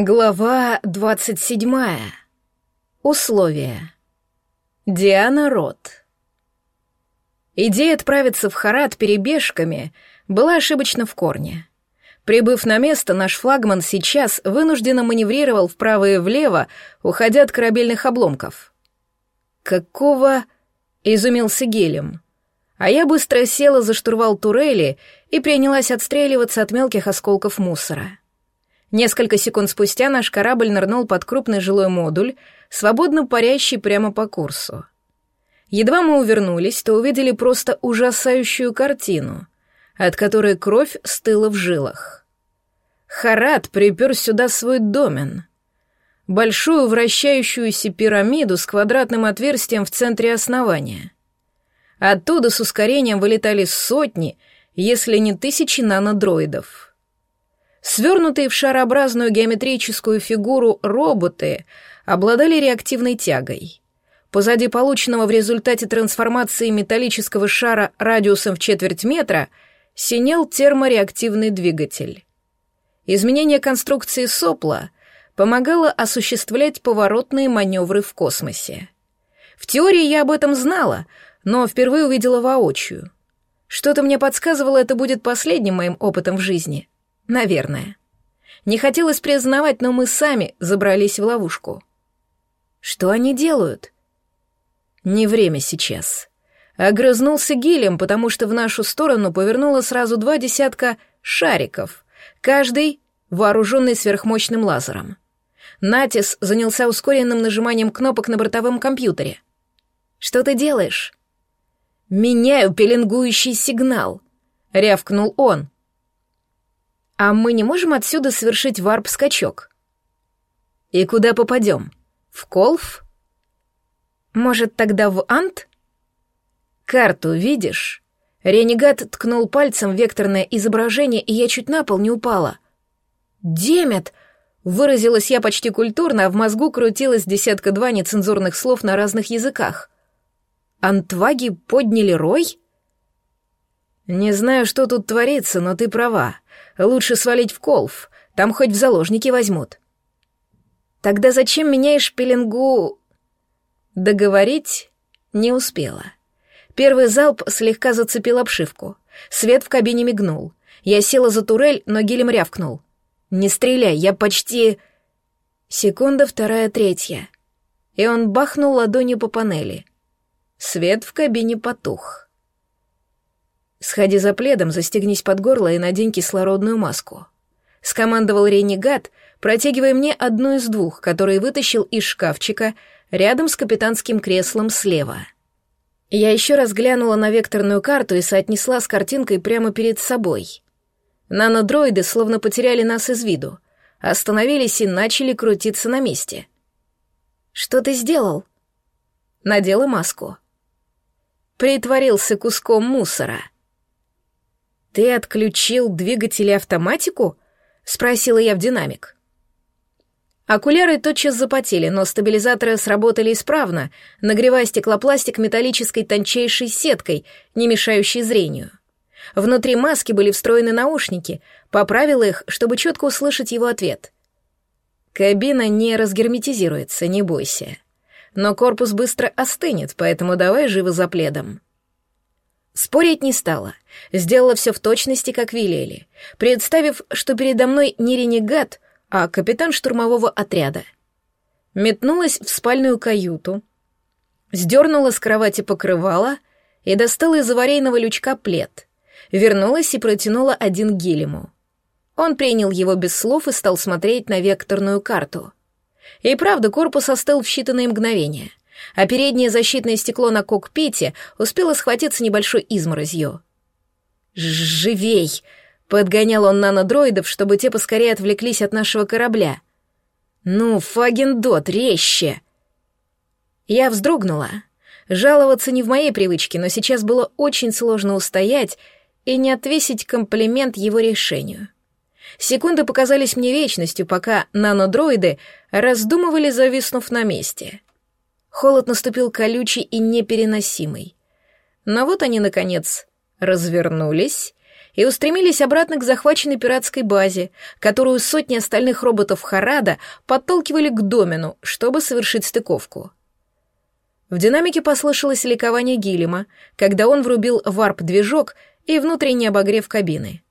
Глава двадцать седьмая. Условия. Диана Рот. Идея отправиться в Харат перебежками была ошибочна в корне. Прибыв на место, наш флагман сейчас вынужденно маневрировал вправо и влево, уходя от корабельных обломков. «Какого...» — изумился Гелем. А я быстро села за штурвал турели и принялась отстреливаться от мелких осколков мусора. Несколько секунд спустя наш корабль нырнул под крупный жилой модуль, свободно парящий прямо по курсу. Едва мы увернулись, то увидели просто ужасающую картину, от которой кровь стыла в жилах. Харат припер сюда свой домен. Большую вращающуюся пирамиду с квадратным отверстием в центре основания. Оттуда с ускорением вылетали сотни, если не тысячи нанодроидов — Свернутые в шарообразную геометрическую фигуру роботы обладали реактивной тягой. Позади полученного в результате трансформации металлического шара радиусом в четверть метра синел термореактивный двигатель. Изменение конструкции сопла помогало осуществлять поворотные маневры в космосе. В теории я об этом знала, но впервые увидела воочию. Что-то мне подсказывало, это будет последним моим опытом в жизни — Наверное. Не хотелось признавать, но мы сами забрались в ловушку. Что они делают? Не время сейчас. Огрызнулся гилем, потому что в нашу сторону повернуло сразу два десятка шариков, каждый вооруженный сверхмощным лазером. Натис занялся ускоренным нажиманием кнопок на бортовом компьютере. «Что ты делаешь?» «Меняю пеленгующий сигнал», — рявкнул он. А мы не можем отсюда совершить варп-скачок? И куда попадем? В Колф? Может, тогда в Ант? Карту видишь? Ренегат ткнул пальцем векторное изображение, и я чуть на пол не упала. «Демет!» Выразилась я почти культурно, а в мозгу крутилось десятка-два нецензурных слов на разных языках. «Антваги подняли рой?» «Не знаю, что тут творится, но ты права. Лучше свалить в Колф, там хоть в заложники возьмут. Тогда зачем меняешь пеленгу... Договорить не успела. Первый залп слегка зацепил обшивку. Свет в кабине мигнул. Я села за турель, но Гилем рявкнул. «Не стреляй, я почти...» Секунда, вторая, третья. И он бахнул ладонью по панели. Свет в кабине потух. «Сходи за пледом, застегнись под горло и надень кислородную маску», — скомандовал ренегат, протягивая мне одну из двух, которые вытащил из шкафчика рядом с капитанским креслом слева. Я еще раз глянула на векторную карту и соотнесла с картинкой прямо перед собой. Нанодроиды словно потеряли нас из виду, остановились и начали крутиться на месте. «Что ты сделал?» Надела маску. Притворился куском мусора — «Ты отключил двигатель и автоматику?» — спросила я в динамик. Окуляры тотчас запотели, но стабилизаторы сработали исправно, нагревая стеклопластик металлической тончайшей сеткой, не мешающей зрению. Внутри маски были встроены наушники, поправила их, чтобы четко услышать его ответ. «Кабина не разгерметизируется, не бойся. Но корпус быстро остынет, поэтому давай живо за пледом». Спорить не стала. Сделала все в точности, как велели, представив, что передо мной не ренегат, а капитан штурмового отряда. Метнулась в спальную каюту, сдернула с кровати покрывало и достала из аварийного лючка плед. Вернулась и протянула один Гилему. Он принял его без слов и стал смотреть на векторную карту. И правда, корпус остыл в считанные мгновения а переднее защитное стекло на кокпите успело схватиться небольшой изморозью. «Живей!» — подгонял он нанодроидов, чтобы те поскорее отвлеклись от нашего корабля. «Ну, Фагендот, резче!» Я вздрогнула. Жаловаться не в моей привычке, но сейчас было очень сложно устоять и не отвесить комплимент его решению. Секунды показались мне вечностью, пока нанодроиды раздумывали, зависнув на месте. Холод наступил колючий и непереносимый. Но вот они, наконец, развернулись и устремились обратно к захваченной пиратской базе, которую сотни остальных роботов Харада подталкивали к Домину, чтобы совершить стыковку. В динамике послышалось ликование Гиллима, когда он врубил варп-движок и внутренний обогрев кабины.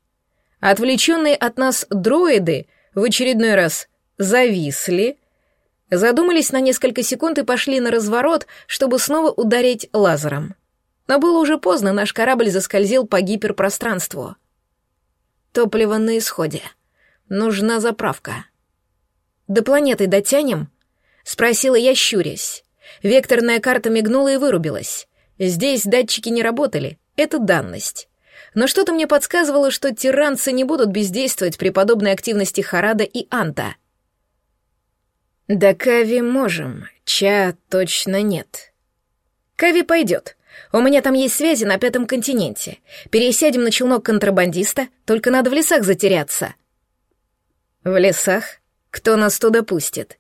Отвлеченные от нас дроиды в очередной раз зависли, задумались на несколько секунд и пошли на разворот, чтобы снова ударить лазером. Но было уже поздно, наш корабль заскользил по гиперпространству. Топливо на исходе. Нужна заправка. «До планеты дотянем?» — спросила я, щурясь. Векторная карта мигнула и вырубилась. Здесь датчики не работали, это данность. Но что-то мне подсказывало, что тиранцы не будут бездействовать при подобной активности Харада и Анта. «Да Кави можем, Ча точно нет». «Кави пойдет. У меня там есть связи на пятом континенте. Пересядем на челнок контрабандиста, только надо в лесах затеряться». «В лесах? Кто нас туда пустит?»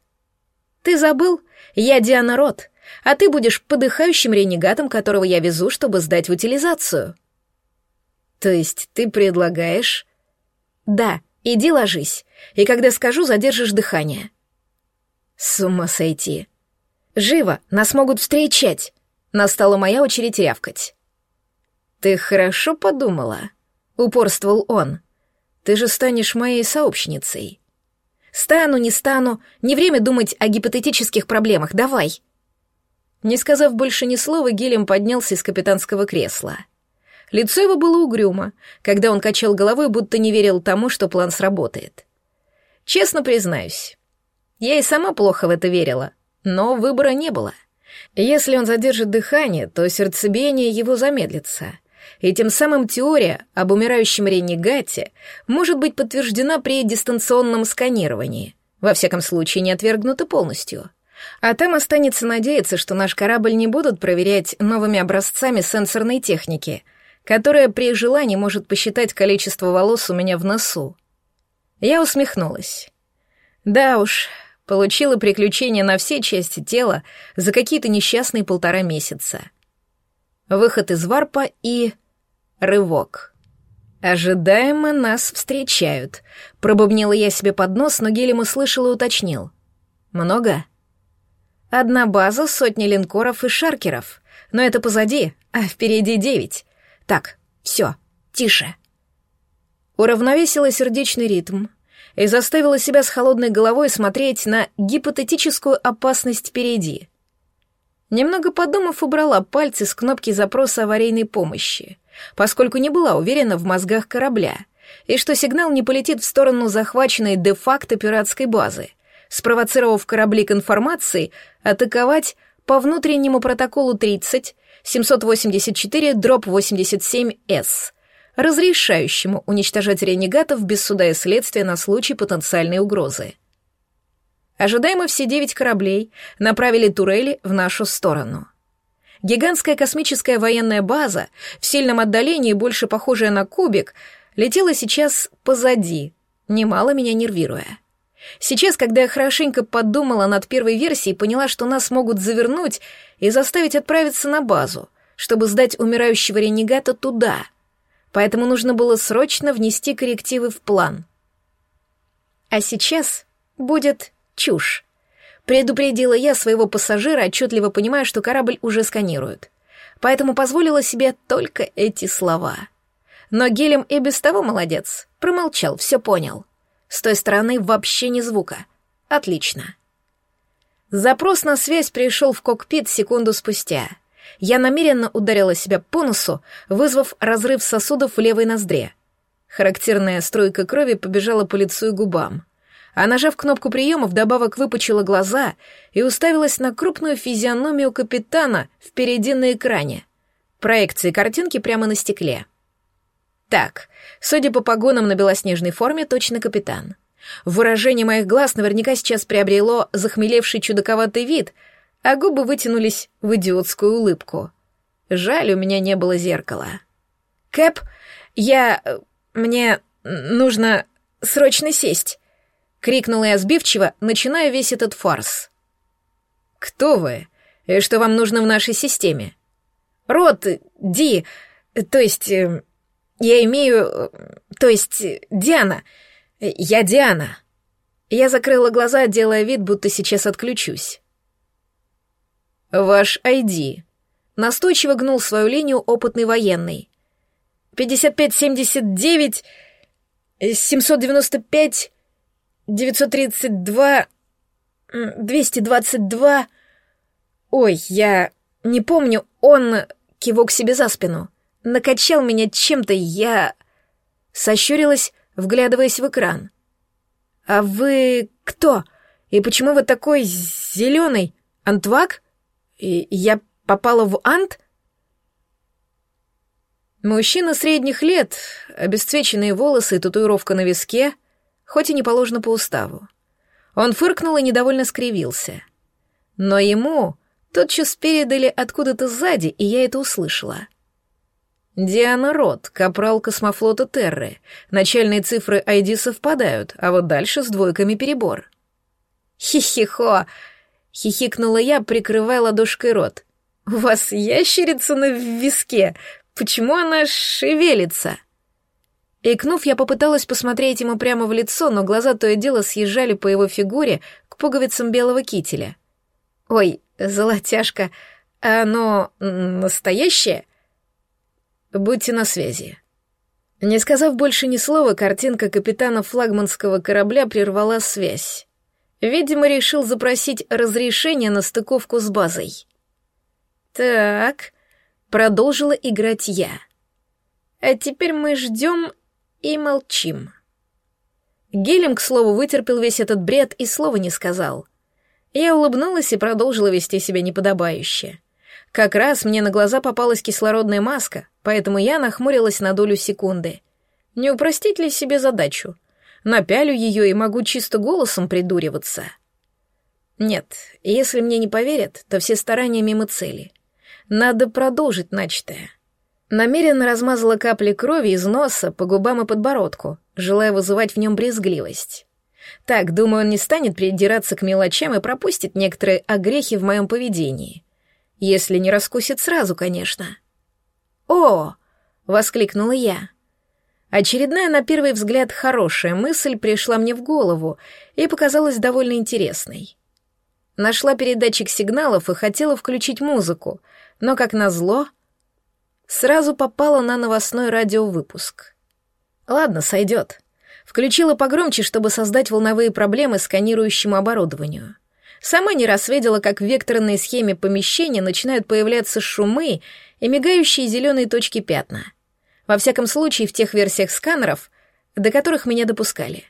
«Ты забыл? Я Диана Рот, а ты будешь подыхающим ренегатом, которого я везу, чтобы сдать в утилизацию». «То есть ты предлагаешь...» «Да, иди ложись, и когда скажу, задержишь дыхание». «С ума сойти!» «Живо, нас могут встречать!» Настала моя очередь рявкать. «Ты хорошо подумала?» — упорствовал он. «Ты же станешь моей сообщницей». «Стану, не стану, не время думать о гипотетических проблемах, давай!» Не сказав больше ни слова, Гелем поднялся из капитанского кресла. Лицо его было угрюмо, когда он качал головой, будто не верил тому, что план сработает. Честно признаюсь, я и сама плохо в это верила, но выбора не было — если он задержит дыхание, то сердцебиение его замедлится, и тем самым теория об умирающем ренегате может быть подтверждена при дистанционном сканировании, во всяком случае не отвергнута полностью. А там останется надеяться, что наш корабль не будут проверять новыми образцами сенсорной техники, которая при желании может посчитать количество волос у меня в носу. Я усмехнулась. Да уж, Получила приключения на все части тела за какие-то несчастные полтора месяца. Выход из варпа и... рывок. «Ожидаемо нас встречают», — пробубнила я себе под нос, но Гелем услышал и уточнил. «Много?» «Одна база, сотни линкоров и шаркеров. Но это позади, а впереди девять. Так, все, тише». Уравновесила сердечный ритм, и заставила себя с холодной головой смотреть на гипотетическую опасность впереди. Немного подумав, убрала пальцы с кнопки запроса аварийной помощи, поскольку не была уверена в мозгах корабля, и что сигнал не полетит в сторону захваченной де-факто пиратской базы, спровоцировав корабли к информации атаковать по внутреннему протоколу 30 784 дробь 87С разрешающему уничтожать ренегатов без суда и следствия на случай потенциальной угрозы. Ожидаемо все девять кораблей направили турели в нашу сторону. Гигантская космическая военная база, в сильном отдалении, больше похожая на кубик, летела сейчас позади, немало меня нервируя. Сейчас, когда я хорошенько подумала над первой версией, поняла, что нас могут завернуть и заставить отправиться на базу, чтобы сдать умирающего ренегата туда — поэтому нужно было срочно внести коррективы в план. А сейчас будет чушь. Предупредила я своего пассажира, отчетливо понимая, что корабль уже сканируют. Поэтому позволила себе только эти слова. Но Гелем и без того молодец. Промолчал, все понял. С той стороны вообще ни звука. Отлично. Запрос на связь пришел в кокпит секунду спустя — я намеренно ударила себя по носу, вызвав разрыв сосудов в левой ноздре. Характерная струйка крови побежала по лицу и губам. А нажав кнопку приема, вдобавок выпучила глаза и уставилась на крупную физиономию капитана впереди на экране. Проекции картинки прямо на стекле. Так, судя по погонам на белоснежной форме, точно капитан. Выражение моих глаз наверняка сейчас приобрело захмелевший чудаковатый вид — а губы вытянулись в идиотскую улыбку. Жаль, у меня не было зеркала. «Кэп, я... мне нужно срочно сесть!» — крикнула я сбивчиво, начиная весь этот фарс. «Кто вы? И что вам нужно в нашей системе?» «Рот, Ди, то есть... Э, Я имею... То есть, Диана. Я Диана. Я закрыла глаза, делая вид, будто сейчас отключусь. Ваш ID. Настойчиво гнул свою линию опытный военный. 5579... 795... 932... 222... Ой, я не помню, он кивок себе за спину. Накачал меня чем-то, я... Сощурилась, вглядываясь в экран. «А вы кто? И почему вы такой зеленый? Антвак? Я попала в Ант?» Мужчина средних лет, обесцвеченные волосы и татуировка на виске, хоть и не положено по уставу. Он фыркнул и недовольно скривился. Но ему тотчас передали откуда-то сзади, и я это услышала. Диана Рот, капрал космофлота Терры. Начальные цифры ID совпадают, а вот дальше с двойками перебор. «Хи-хи-хо!» — хихикнула я, прикрывая ладошкой рот. «У вас ящерица на виске. Почему она шевелится?» Икнув, я попыталась посмотреть ему прямо в лицо, но глаза то и дело съезжали по его фигуре к пуговицам белого кителя. «Ой, золотяшка, а оно настоящее?» Будьте на связи». Не сказав больше ни слова, картинка капитана флагманского корабля прервала связь. Видимо, решил запросить разрешение на стыковку с базой. «Так», — продолжила играть я. «А теперь мы ждем и молчим». Гелем, к слову, вытерпел весь этот бред и слова не сказал. Я улыбнулась и продолжила вести себя неподобающе. Как раз мне на глаза попалась кислородная маска, поэтому я нахмурилась на долю секунды. Не упростить ли себе задачу? Напялю ее и могу чисто голосом придуриваться. Нет, если мне не поверят, то все старания мимо цели. Надо продолжить начатое. Намеренно размазала капли крови из носа по губам и подбородку, желая вызывать в нем брезгливость. Так, думаю, он не станет придираться к мелочам и пропустит некоторые огрехи в моем поведении. Если не раскусит сразу, конечно. «О!» — воскликнула я. Очередная, на первый взгляд, хорошая мысль пришла мне в голову и показалась довольно интересной. Нашла передатчик сигналов и хотела включить музыку, но, как назло, сразу попала на новостной радиовыпуск. Ладно, сойдет. Включила погромче, чтобы создать волновые проблемы сканирующему оборудованию. Сама не раз видела, как в векторной схеме помещения начинают появляться шумы и мигающие зеленые точки пятна. Во всяком случае, в тех версиях сканеров, до которых меня допускали.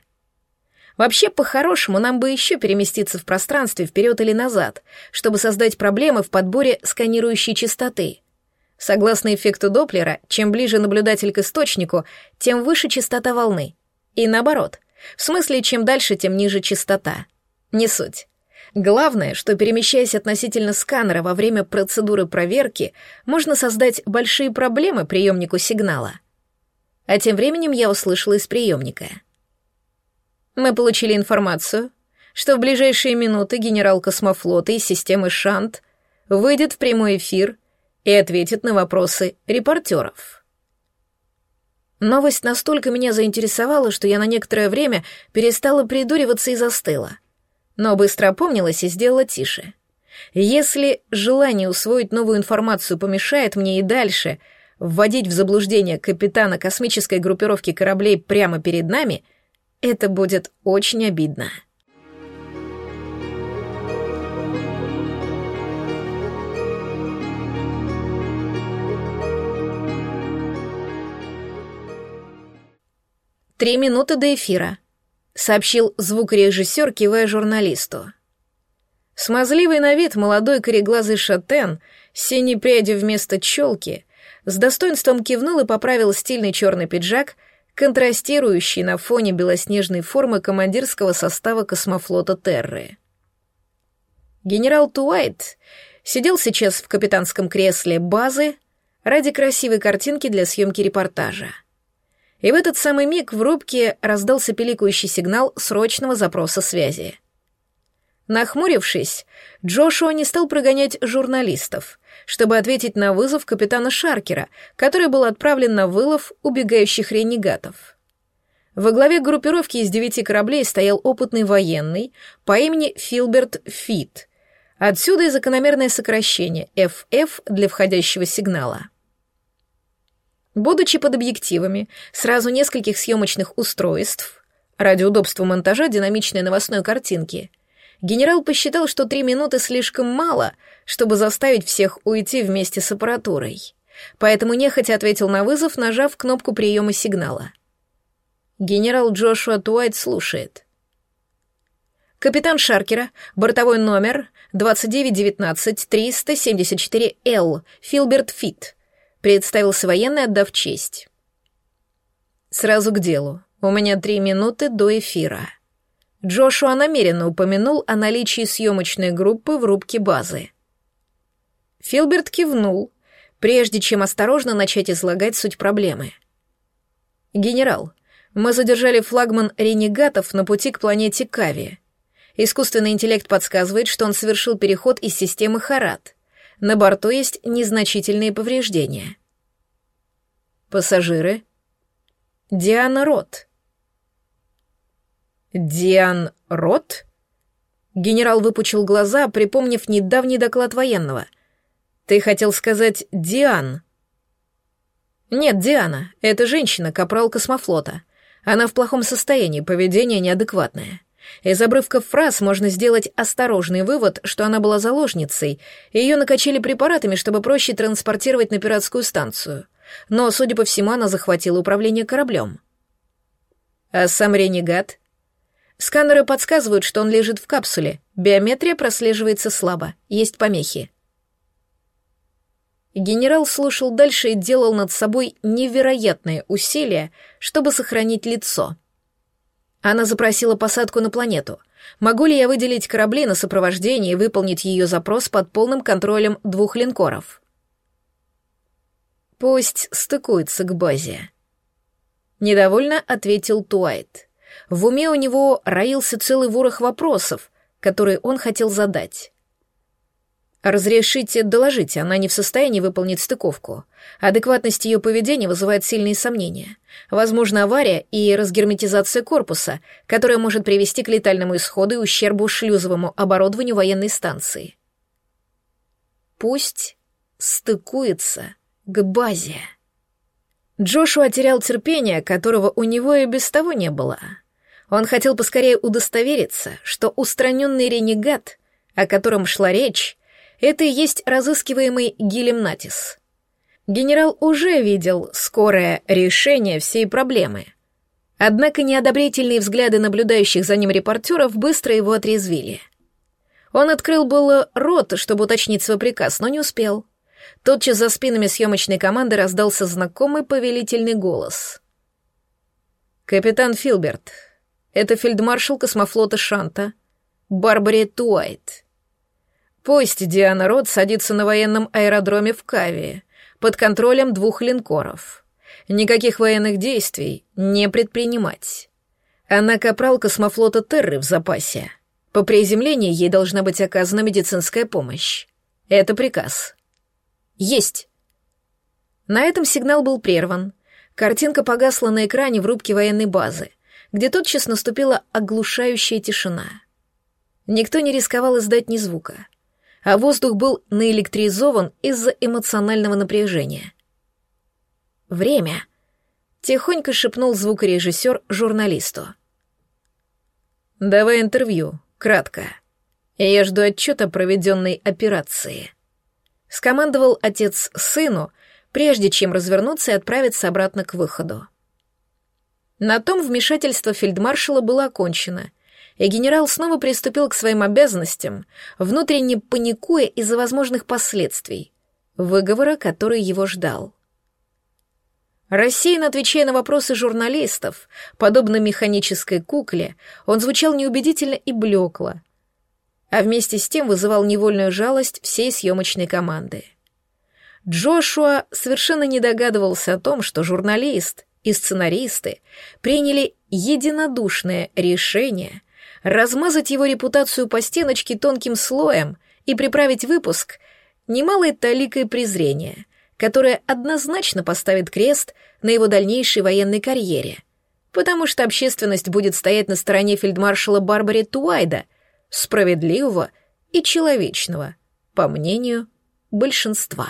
Вообще, по-хорошему, нам бы еще переместиться в пространстве вперед или назад, чтобы создать проблемы в подборе сканирующей частоты. Согласно эффекту Доплера, чем ближе наблюдатель к источнику, тем выше частота волны. И наоборот. В смысле, чем дальше, тем ниже частота. Не суть. Главное, что перемещаясь относительно сканера во время процедуры проверки, можно создать большие проблемы приемнику сигнала. А тем временем я услышала из приемника. Мы получили информацию, что в ближайшие минуты генерал космофлота из системы Шант выйдет в прямой эфир и ответит на вопросы репортеров. Новость настолько меня заинтересовала, что я на некоторое время перестала придуриваться и застыла — но быстро опомнилась и сделала тише. Если желание усвоить новую информацию помешает мне и дальше вводить в заблуждение капитана космической группировки кораблей прямо перед нами, это будет очень обидно. Три минуты до эфира сообщил звукорежиссер, кивая журналисту. Смазливый на вид молодой кореглазый шатен синей прядью вместо челки с достоинством кивнул и поправил стильный черный пиджак, контрастирующий на фоне белоснежной формы командирского состава космофлота Терры. Генерал Туайт сидел сейчас в капитанском кресле базы ради красивой картинки для съемки репортажа. И в этот самый миг в рубке раздался пиликающий сигнал срочного запроса связи. Нахмурившись, Джошуа не стал прогонять журналистов, чтобы ответить на вызов капитана Шаркера, который был отправлен на вылов убегающих ренегатов. Во главе группировки из девяти кораблей стоял опытный военный по имени Филберт Фит. Отсюда и закономерное сокращение FF для входящего сигнала. Будучи под объективами сразу нескольких съемочных устройств, ради удобства монтажа динамичной новостной картинки, генерал посчитал, что три минуты слишком мало, чтобы заставить всех уйти вместе с аппаратурой. Поэтому нехотя ответил на вызов, нажав кнопку приема сигнала. Генерал Джошуа Туайт слушает. Капитан Шаркера, бортовой номер 2919-374-Л, Филберт Фит, представился военный, отдав честь. Сразу к делу. У меня три минуты до эфира. Джошуа намеренно упомянул о наличии съемочной группы в рубке базы. Филберт кивнул, прежде чем осторожно начать излагать суть проблемы. «Генерал, мы задержали флагман ренегатов на пути к планете Кави. Искусственный интеллект подсказывает, что он совершил переход из системы Харат. На борту есть незначительные повреждения». «Пассажиры?» «Диана Рот», «Диан Рот?» Генерал выпучил глаза, припомнив недавний доклад военного. «Ты хотел сказать Диан?» «Нет, Диана. Это женщина, капрал космофлота. Она в плохом состоянии, поведение неадекватное. Из обрывков фраз можно сделать осторожный вывод, что она была заложницей, и ее накачали препаратами, чтобы проще транспортировать на пиратскую станцию. Но, судя по всему, она захватила управление кораблем. А сам ренегат Сканеры подсказывают, что он лежит в капсуле. Биометрия прослеживается слабо. Есть помехи. Генерал слушал дальше и делал над собой невероятные усилия, чтобы сохранить лицо. Она запросила посадку на планету. Могу ли я выделить корабли на сопровождение и выполнить ее запрос под полным контролем двух линкоров? Пусть стыкуется к базе. Недовольно ответил Туайт. В уме у него роился целый ворох вопросов, которые он хотел задать. «Разрешите доложить, она не в состоянии выполнить стыковку. Адекватность ее поведения вызывает сильные сомнения. Возможно, авария и разгерметизация корпуса, которая может привести к летальному исходу и ущербу шлюзовому оборудованию военной станции. Пусть стыкуется к базе». Джошуа терял терпение, которого у него и без того не было. Он хотел поскорее удостовериться, что устраненный ренегат, о котором шла речь, это и есть разыскиваемый Гилем Натис. Генерал уже видел скорое решение всей проблемы. Однако неодобрительные взгляды наблюдающих за ним репортеров быстро его отрезвили. Он открыл было рот, чтобы уточнить свой приказ, но не успел. Тотчас за спинами съемочной команды раздался знакомый повелительный голос. «Капитан Филберт, это фельдмаршал космофлота Шанта, Барбари Туайт. Пусть Диана Рот садится на военном аэродроме в Кавии под контролем двух линкоров. Никаких военных действий не предпринимать. Она капрал космофлота Терры в запасе. По приземлении ей должна быть оказана медицинская помощь. Это приказ. Есть. На этом сигнал был прерван. Картинка погасла на экране в рубке военной базы где тотчас наступила оглушающая тишина. Никто не рисковал издать ни звука, а воздух был наэлектризован из-за эмоционального напряжения. «Время!» — тихонько шепнул звукорежиссер журналисту. «Давай интервью, кратко. Я жду отчета проведенной операции», — скомандовал отец сыну, прежде чем развернуться и отправиться обратно к выходу. На том вмешательство фельдмаршала было окончено, и генерал снова приступил к своим обязанностям, внутренне паникуя из-за возможных последствий, выговора, который его ждал. Рассеянно отвечая на вопросы журналистов, подобно механической кукле, он звучал неубедительно и блекло, а вместе с тем вызывал невольную жалость всей съемочной команды. Джошуа совершенно не догадывался о том, что журналист и сценаристы приняли единодушное решение размазать его репутацию по стеночке тонким слоем и приправить выпуск немалой таликой презрения, которое однозначно поставит крест на его дальнейшей военной карьере, потому что общественность будет стоять на стороне фельдмаршала Барбари Туайда, справедливого и человечного, по мнению большинства.